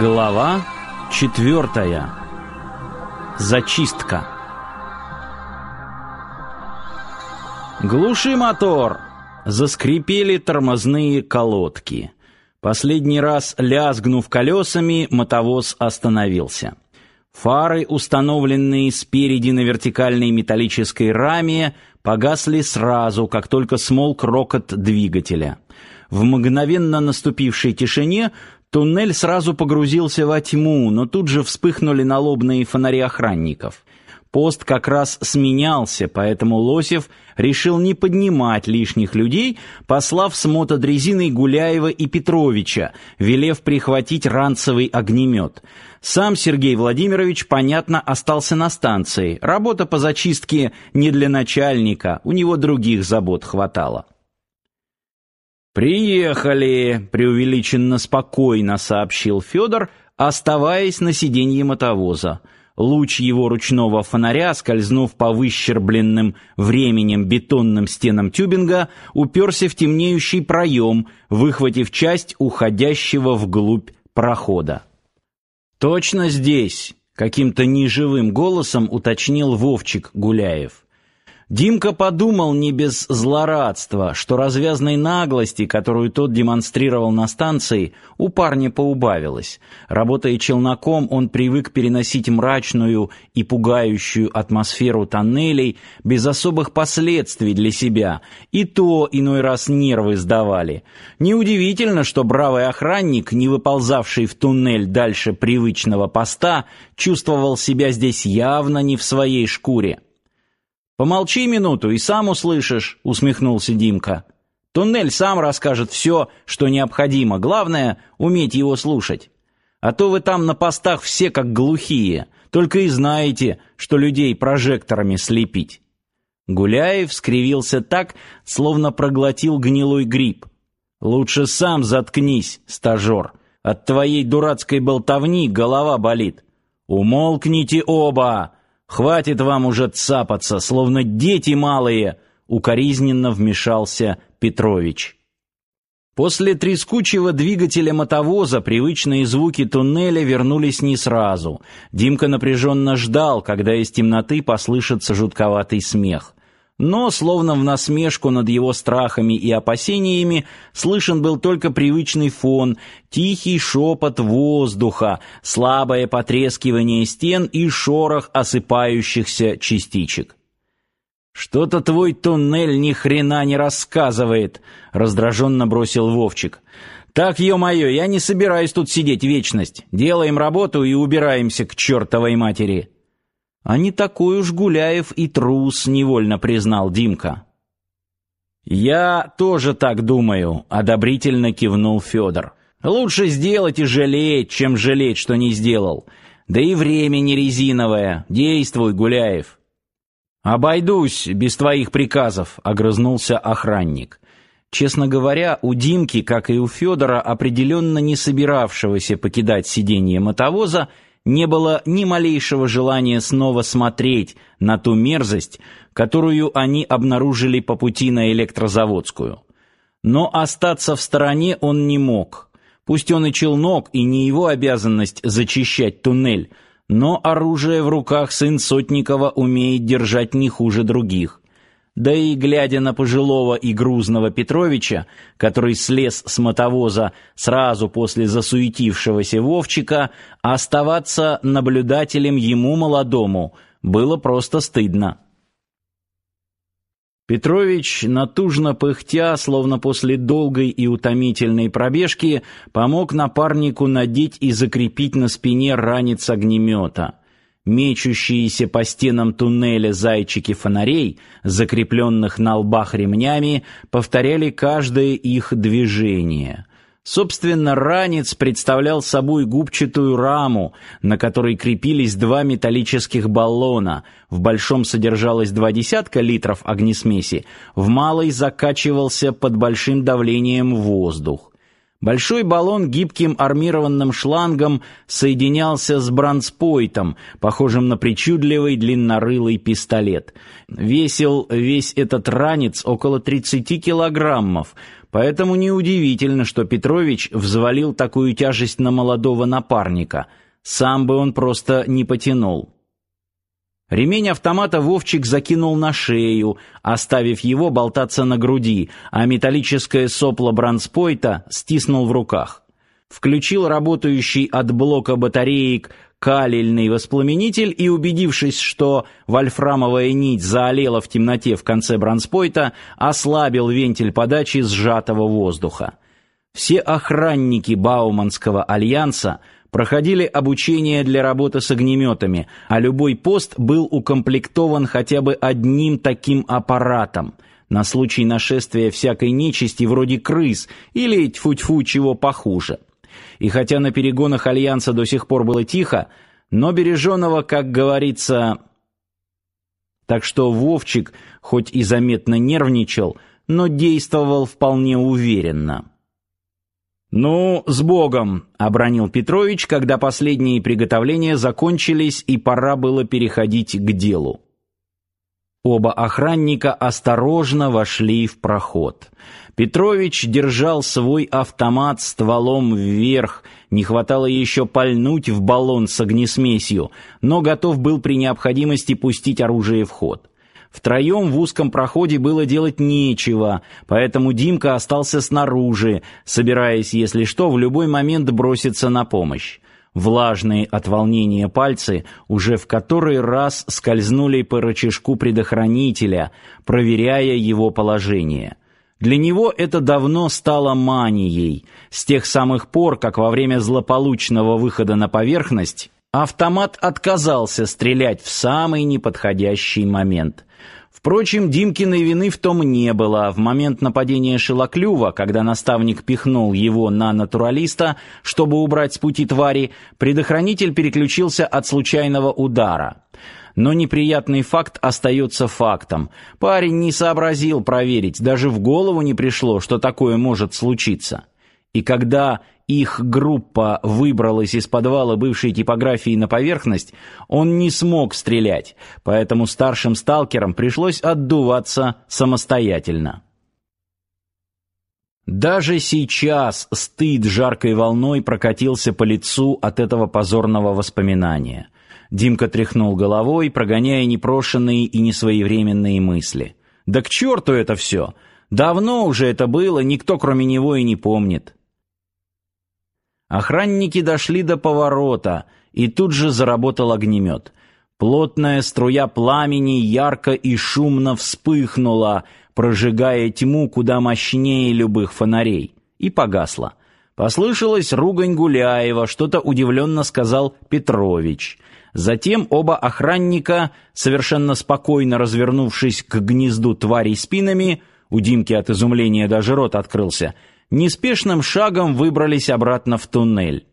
Глава четвертая. Зачистка. Глуши мотор. Заскрипели тормозные колодки. Последний раз лязгнув колесами, мотовоз остановился. Фары, установленные спереди на вертикальной металлической раме, погасли сразу, как только смолк рокот двигателя. В мгновенно наступившей тишине Туннель сразу погрузился во тьму, но тут же вспыхнули налобные фонари охранников. Пост как раз сменялся, поэтому Лосев решил не поднимать лишних людей, послав с мотодрезиной Гуляева и Петровича, велев прихватить ранцевый огнемет. Сам Сергей Владимирович, понятно, остался на станции. Работа по зачистке не для начальника, у него других забот хватало. «Приехали!» — преувеличенно спокойно сообщил Федор, оставаясь на сиденье мотовоза. Луч его ручного фонаря, скользнув по выщербленным временем бетонным стенам тюбинга, уперся в темнеющий проем, выхватив часть уходящего вглубь прохода. «Точно здесь!» — каким-то неживым голосом уточнил Вовчик Гуляев. Димка подумал не без злорадства, что развязной наглости, которую тот демонстрировал на станции, у парня поубавилось. Работая челноком, он привык переносить мрачную и пугающую атмосферу тоннелей без особых последствий для себя, и то иной раз нервы сдавали. Неудивительно, что бравый охранник, не выползавший в туннель дальше привычного поста, чувствовал себя здесь явно не в своей шкуре. Помолчи минуту и сам услышишь, усмехнулся Димка. Туннель сам расскажет все, что необходимо. Главное уметь его слушать. А то вы там на постах все как глухие, только и знаете, что людей прожекторами слепить. Гуляев скривился так, словно проглотил гнилой гриб. Лучше сам заткнись, стажер. От твоей дурацкой болтовни голова болит. Умолкните оба. Хватит вам уже цапаться, словно дети малые, укоризненно вмешался Петрович. После трескучего двигателя мотовоза привычные звуки туннеля вернулись не сразу. Димка напряженно ждал, когда из темноты послышится жутковатый смех но, словно в насмешку над его страхами и опасениями, слышен был только привычный фон, тихий шепот воздуха, слабое потрескивание стен и шорох осыпающихся частичек. Что-то твой туннель ни хрена не рассказывает, раздраженно бросил Вовчик. Так, ё-моё, я не собираюсь тут сидеть вечность. Делаем работу и убираемся к чертовой матери. А не такой уж Гуляев и трус, невольно признал Димка. Я тоже так думаю, одобрительно кивнул Федор. Лучше сделать и жалеть, чем жалеть, что не сделал. Да и время не резиновое. Действуй, Гуляев. Обойдусь без твоих приказов, огрызнулся охранник. Честно говоря, у Димки, как и у Федора, определенно не собиравшегося покидать сиденье мотовоза, не было ни малейшего желания снова смотреть на ту мерзость, которую они обнаружили по пути на электрозаводскую. Но остаться в стороне он не мог. Пусть он и челнок, и не его обязанность зачищать туннель, но оружие в руках сын Сотникова умеет держать не хуже других. Да и глядя на пожилого и грузного Петровича, который слез с мотовоза сразу после засуетившегося Вовчика, оставаться наблюдателем ему молодому было просто стыдно. Петрович, натужно пыхтя, словно после долгой и утомительной пробежки, помог напарнику надеть и закрепить на спине ранец огнемета. Мечущиеся по стенам туннеля зайчики фонарей, закрепленных на лбах ремнями, повторяли каждое их движение. Собственно, ранец представлял собой губчатую раму, на которой крепились два металлических баллона. В большом содержалось два десятка литров огнесмеси, в малой закачивался под большим давлением воздух. Большой баллон гибким армированным шлангом соединялся с бронспойтом, похожим на причудливый длиннорылый пистолет. Весил весь этот ранец около 30 килограммов, поэтому неудивительно, что Петрович взвалил такую тяжесть на молодого напарника. Сам бы он просто не потянул. Ремень автомата Вовчик закинул на шею, оставив его болтаться на груди, а металлическое сопло бронспойта стиснул в руках. Включил работающий от блока батареек калильный воспламенитель и, убедившись, что вольфрамовая нить заолела в темноте в конце бронспойта, ослабил вентиль подачи сжатого воздуха. Все охранники Бауманского альянса проходили обучение для работы с огнеметами, а любой пост был укомплектован хотя бы одним таким аппаратом на случай нашествия всякой нечисти вроде крыс или тьфу-тьфу чего похуже. И хотя на перегонах альянса до сих пор было тихо, но береженого, как говорится, так что Вовчик хоть и заметно нервничал, но действовал вполне уверенно. «Ну, с Богом!» — обронил Петрович, когда последние приготовления закончились и пора было переходить к делу. Оба охранника осторожно вошли в проход. Петрович держал свой автомат стволом вверх, не хватало еще пальнуть в баллон с огнесмесью, но готов был при необходимости пустить оружие в ход. Втроем в узком проходе было делать нечего, поэтому Димка остался снаружи, собираясь, если что, в любой момент броситься на помощь. Влажные от волнения пальцы уже в который раз скользнули по рычажку предохранителя, проверяя его положение. Для него это давно стало манией, с тех самых пор, как во время злополучного выхода на поверхность автомат отказался стрелять в самый неподходящий момент. Впрочем, Димкиной вины в том не было. В момент нападения Шилоклюва, когда наставник пихнул его на натуралиста, чтобы убрать с пути твари, предохранитель переключился от случайного удара. Но неприятный факт остается фактом. Парень не сообразил проверить, даже в голову не пришло, что такое может случиться. И когда их группа выбралась из подвала бывшей типографии на поверхность, он не смог стрелять, поэтому старшим сталкерам пришлось отдуваться самостоятельно. Даже сейчас стыд жаркой волной прокатился по лицу от этого позорного воспоминания. Димка тряхнул головой, прогоняя непрошенные и несвоевременные мысли. Да к черту это все! Давно уже это было, никто кроме него и не помнит. Охранники дошли до поворота, и тут же заработал огнемет. Плотная струя пламени ярко и шумно вспыхнула, прожигая тьму куда мощнее любых фонарей, и погасла. Послышалась ругань Гуляева, что-то удивленно сказал Петрович. Затем оба охранника, совершенно спокойно развернувшись к гнезду тварей спинами, у Димки от изумления даже рот открылся, неспешным шагом выбрались обратно в туннель.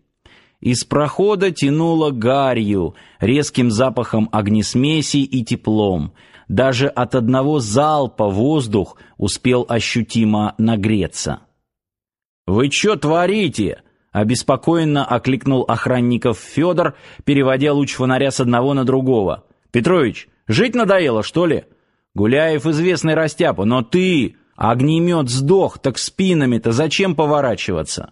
Из прохода тянуло гарью, резким запахом огнесмеси и теплом. Даже от одного залпа воздух успел ощутимо нагреться. «Вы что творите?» — обеспокоенно окликнул охранников Федор, переводя луч фонаря с одного на другого. «Петрович, жить надоело, что ли? Гуляев известный растяпа, но ты...» Огнемет сдох, так спинами-то зачем поворачиваться?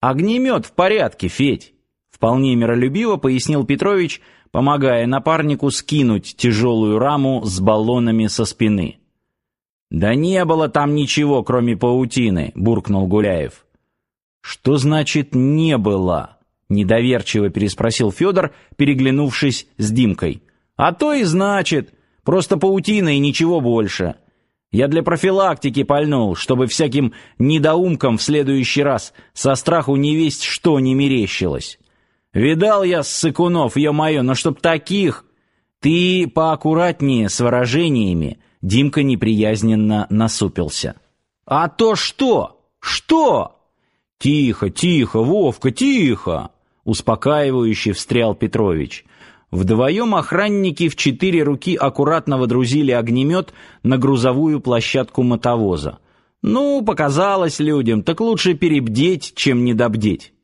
Огнемет в порядке, Федь, вполне миролюбиво пояснил Петрович, помогая напарнику скинуть тяжелую раму с баллонами со спины. Да не было там ничего, кроме паутины, буркнул Гуляев. Что значит не было? недоверчиво переспросил Федор, переглянувшись с Димкой. А то и значит, просто паутина и ничего больше. Я для профилактики пальнул, чтобы всяким недоумкам в следующий раз со страху не весть что не мерещилось. Видал я ссыкунов, ё-моё, но чтоб таких... Ты поаккуратнее с выражениями. Димка неприязненно насупился. А то что? Что? Тихо, тихо, Вовка, тихо, успокаивающе встрял Петрович. Вдвоем охранники в четыре руки аккуратно водрузили огнемет на грузовую площадку мотовоза. Ну, показалось людям, так лучше перебдеть, чем недобдеть.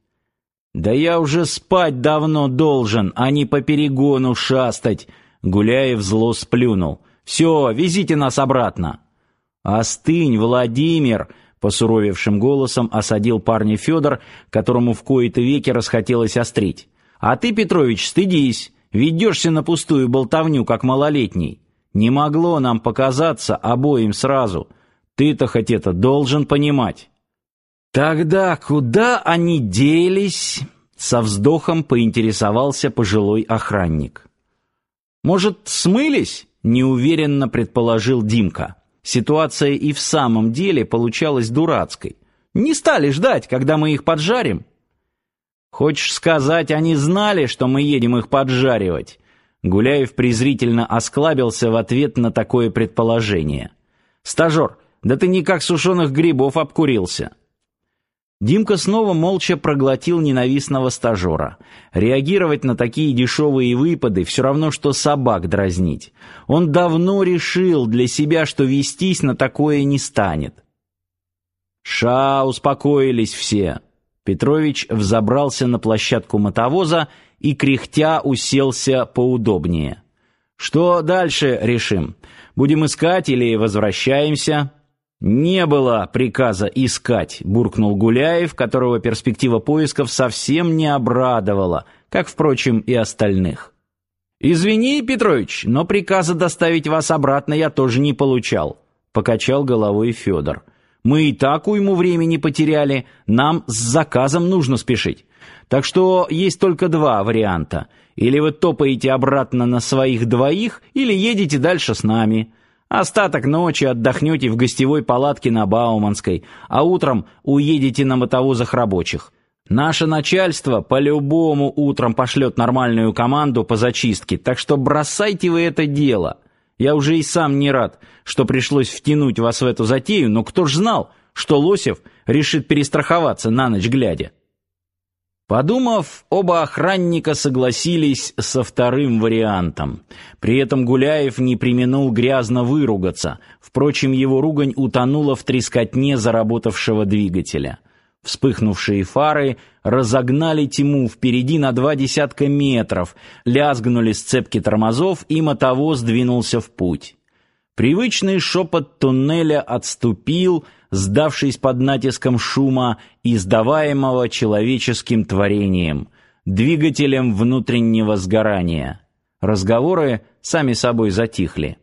Да я уже спать давно должен, а не по перегону шастать, Гуляев зло сплюнул. Все, везите нас обратно. Остынь, Владимир, посуровевшим голосом осадил парня Федор, которому в кои-то веки расхотелось острить. А ты, Петрович, стыдись. Ведешься на пустую болтовню, как малолетний. Не могло нам показаться обоим сразу. Ты-то хоть это должен понимать. Тогда куда они делись? Со вздохом поинтересовался пожилой охранник. Может, смылись? неуверенно предположил Димка. Ситуация и в самом деле получалась дурацкой. Не стали ждать, когда мы их поджарим. Хочешь сказать, они знали, что мы едем их поджаривать? Гуляев презрительно осклабился в ответ на такое предположение. Стажер, да ты никак сушеных грибов обкурился. Димка снова молча проглотил ненавистного стажера. Реагировать на такие дешевые выпады все равно что собак дразнить. Он давно решил для себя, что вестись на такое не станет. Ша, успокоились все. Петрович взобрался на площадку мотовоза и кряхтя уселся поудобнее. Что дальше решим? Будем искать или возвращаемся? Не было приказа искать, буркнул Гуляев, которого перспектива поисков совсем не обрадовала, как впрочем и остальных. Извини, Петрович, но приказа доставить вас обратно я тоже не получал, покачал головой Федор. Мы и так уйму времени потеряли, нам с заказом нужно спешить. Так что есть только два варианта. Или вы топаете обратно на своих двоих, или едете дальше с нами. Остаток ночи отдохнете в гостевой палатке на Бауманской, а утром уедете на мотовозах рабочих. Наше начальство по-любому утром пошлет нормальную команду по зачистке, так что бросайте вы это дело. Я уже и сам не рад, что пришлось втянуть вас в эту затею, но кто ж знал, что Лосев решит перестраховаться на ночь глядя. Подумав, оба охранника согласились со вторым вариантом. При этом Гуляев не преминул грязно выругаться. Впрочем, его ругань утонула в трескотне заработавшего двигателя. Вспыхнувшие фары разогнали тьму впереди на два десятка метров, лязгнули сцепки тормозов, и мотовоз двинулся в путь. Привычный шепот туннеля отступил, сдавшись под натиском шума, издаваемого человеческим творением, двигателем внутреннего сгорания. Разговоры сами собой затихли.